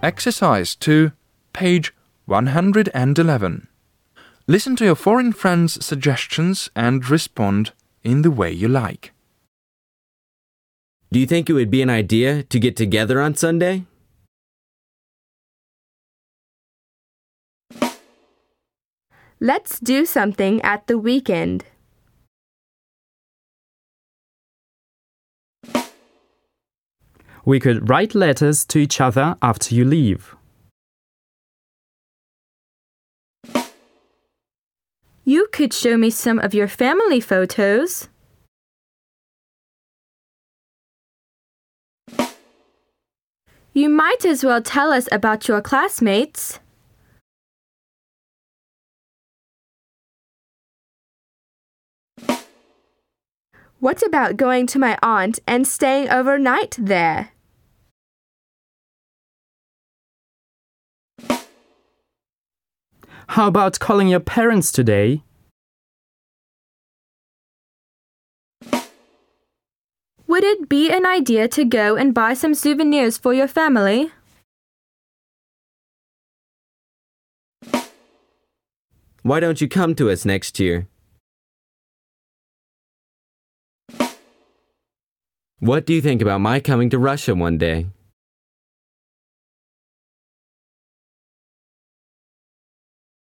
Exercise 2, page 111. Listen to your foreign friends' suggestions and respond in the way you like. Do you think it would be an idea to get together on Sunday? Let's do something at the weekend. We could write letters to each other after you leave. You could show me some of your family photos. You might as well tell us about your classmates. What about going to my aunt and staying overnight there? How about calling your parents today? Would it be an idea to go and buy some souvenirs for your family? Why don't you come to us next year? What do you think about my coming to Russia one day?